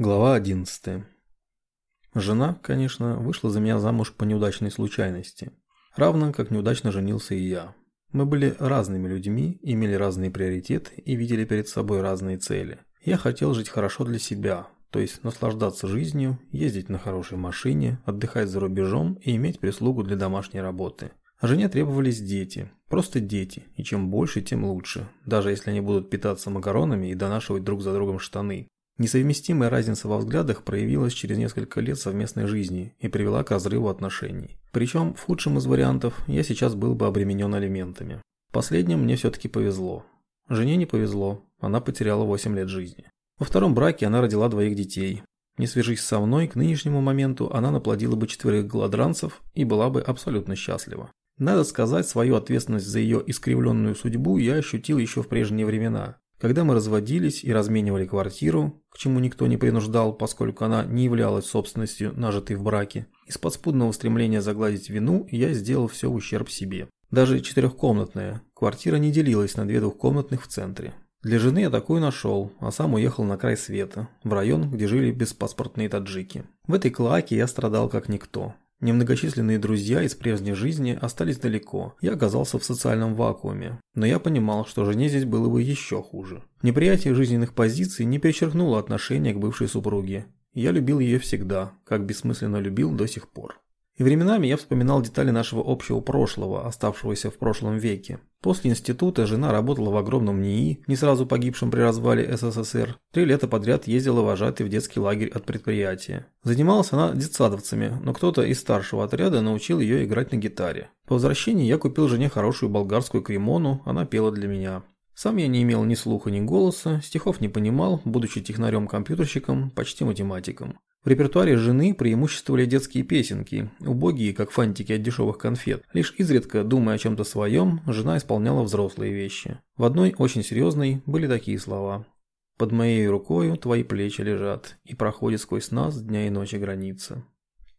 Глава 11. Жена, конечно, вышла за меня замуж по неудачной случайности. Равно как неудачно женился и я. Мы были разными людьми, имели разные приоритеты и видели перед собой разные цели. Я хотел жить хорошо для себя, то есть наслаждаться жизнью, ездить на хорошей машине, отдыхать за рубежом и иметь прислугу для домашней работы. Жене требовались дети, просто дети, и чем больше, тем лучше, даже если они будут питаться макаронами и донашивать друг за другом штаны. Несовместимая разница во взглядах проявилась через несколько лет совместной жизни и привела к разрыву отношений. Причем, в худшем из вариантов, я сейчас был бы обременен алиментами. Последним мне все-таки повезло. Жене не повезло, она потеряла 8 лет жизни. Во втором браке она родила двоих детей. Не свяжись со мной, к нынешнему моменту она наплодила бы четверых голодранцев и была бы абсолютно счастлива. Надо сказать, свою ответственность за ее искривленную судьбу я ощутил еще в прежние времена. Когда мы разводились и разменивали квартиру, к чему никто не принуждал, поскольку она не являлась собственностью, нажитой в браке, из подспудного стремления загладить вину я сделал все в ущерб себе. Даже четырехкомнатная квартира не делилась на две двухкомнатных в центре. Для жены я такую нашел, а сам уехал на край света, в район, где жили беспаспортные таджики. В этой клаке я страдал как никто. Немногочисленные друзья из прежней жизни остались далеко, я оказался в социальном вакууме, но я понимал, что жене здесь было бы еще хуже. Неприятие жизненных позиций не перечеркнуло отношение к бывшей супруге. Я любил ее всегда, как бессмысленно любил до сих пор. И временами я вспоминал детали нашего общего прошлого, оставшегося в прошлом веке. После института жена работала в огромном НИИ, не сразу погибшем при развале СССР. Три лета подряд ездила вожатой в детский лагерь от предприятия. Занималась она детсадовцами, но кто-то из старшего отряда научил ее играть на гитаре. По возвращении я купил жене хорошую болгарскую кремону, она пела для меня. Сам я не имел ни слуха, ни голоса, стихов не понимал, будучи технарем-компьютерщиком, почти математиком. В репертуаре жены преимуществовали детские песенки, убогие, как фантики от дешевых конфет. Лишь изредка, думая о чем-то своем, жена исполняла взрослые вещи. В одной, очень серьезной, были такие слова. «Под моей рукою твои плечи лежат, и проходит сквозь нас дня и ночи граница».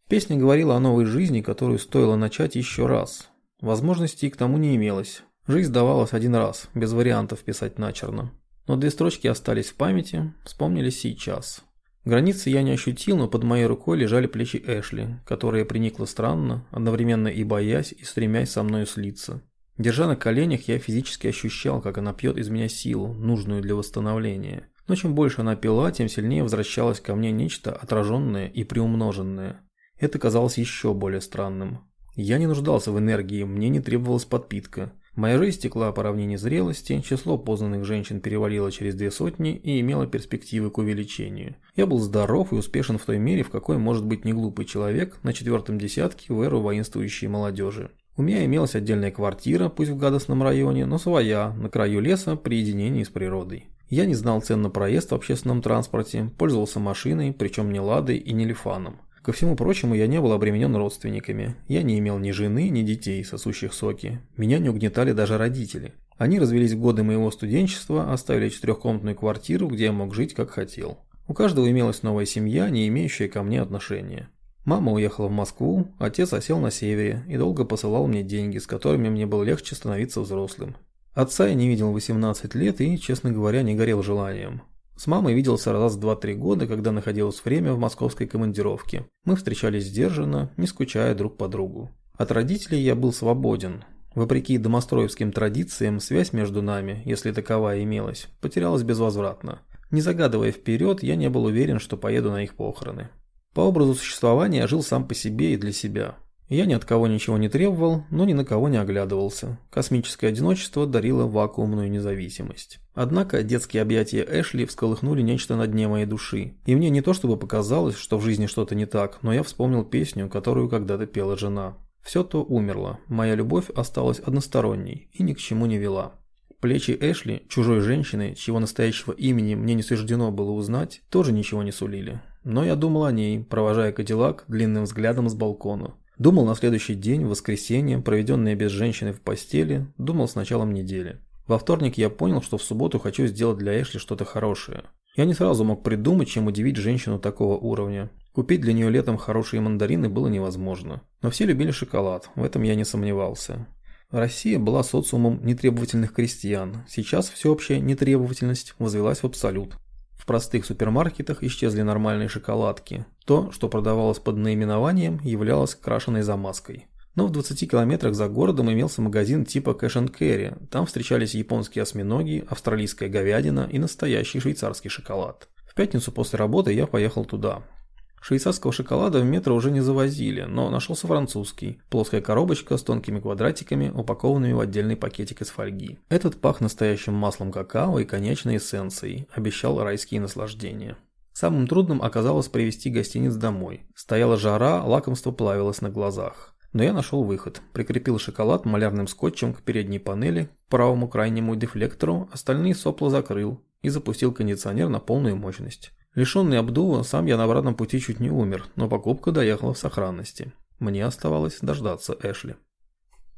Песня говорила о новой жизни, которую стоило начать еще раз. Возможностей к тому не имелось. Жизнь давалась один раз, без вариантов писать начерно. Но две строчки остались в памяти, вспомнились сейчас. Границы я не ощутил, но под моей рукой лежали плечи Эшли, которая приникла странно, одновременно и боясь, и стремясь со мною слиться. Держа на коленях, я физически ощущал, как она пьет из меня силу, нужную для восстановления. Но чем больше она пила, тем сильнее возвращалось ко мне нечто отраженное и приумноженное. Это казалось еще более странным. Я не нуждался в энергии, мне не требовалась подпитка. Моя жизнь текла по равнине зрелости, число познанных женщин перевалило через две сотни и имело перспективы к увеличению. Я был здоров и успешен в той мере, в какой может быть неглупый человек на четвертом десятке в эру воинствующей молодежи. У меня имелась отдельная квартира, пусть в гадостном районе, но своя, на краю леса, при единении с природой. Я не знал цен на проезд в общественном транспорте, пользовался машиной, причем не Ладой и не Лифаном. Ко всему прочему, я не был обременен родственниками. Я не имел ни жены, ни детей, сосущих соки. Меня не угнетали даже родители. Они развелись в годы моего студенчества, оставили четырехкомнатную квартиру, где я мог жить как хотел. У каждого имелась новая семья, не имеющая ко мне отношения. Мама уехала в Москву, отец осел на севере и долго посылал мне деньги, с которыми мне было легче становиться взрослым. Отца я не видел 18 лет и, честно говоря, не горел желанием. С мамой виделся раз в 2-3 года, когда находилось время в московской командировке. Мы встречались сдержанно, не скучая друг по другу. От родителей я был свободен. Вопреки домостроевским традициям, связь между нами, если таковая имелась, потерялась безвозвратно. Не загадывая вперед, я не был уверен, что поеду на их похороны. По образу существования я жил сам по себе и для себя. Я ни от кого ничего не требовал, но ни на кого не оглядывался. Космическое одиночество дарило вакуумную независимость. Однако детские объятия Эшли всколыхнули нечто на дне моей души. И мне не то чтобы показалось, что в жизни что-то не так, но я вспомнил песню, которую когда-то пела жена. Все то умерло, моя любовь осталась односторонней и ни к чему не вела. Плечи Эшли, чужой женщины, чьего настоящего имени мне не суждено было узнать, тоже ничего не сулили. Но я думал о ней, провожая Кадиллак длинным взглядом с балкона. Думал на следующий день, воскресенье, проведенное без женщины в постели, думал с началом недели. Во вторник я понял, что в субботу хочу сделать для Эшли что-то хорошее. Я не сразу мог придумать, чем удивить женщину такого уровня. Купить для нее летом хорошие мандарины было невозможно. Но все любили шоколад, в этом я не сомневался. Россия была социумом нетребовательных крестьян. Сейчас всеобщая нетребовательность возвелась в абсолют. Простых супермаркетах исчезли нормальные шоколадки. То, что продавалось под наименованием, являлось крашеной замазкой. Но в 20 километрах за городом имелся магазин типа Cash and Carry. Там встречались японские осьминоги, австралийская говядина и настоящий швейцарский шоколад. В пятницу после работы я поехал туда. Швейцарского шоколада в метро уже не завозили, но нашелся французский. Плоская коробочка с тонкими квадратиками, упакованными в отдельный пакетик из фольги. Этот пах настоящим маслом какао и конечной эссенцией, обещал райские наслаждения. Самым трудным оказалось привезти гостиниц домой. Стояла жара, лакомство плавилось на глазах. Но я нашел выход. Прикрепил шоколад малярным скотчем к передней панели, правому крайнему дефлектору, остальные сопла закрыл и запустил кондиционер на полную мощность. Лишенный обдува, сам я на обратном пути чуть не умер, но покупка доехала в сохранности. Мне оставалось дождаться Эшли.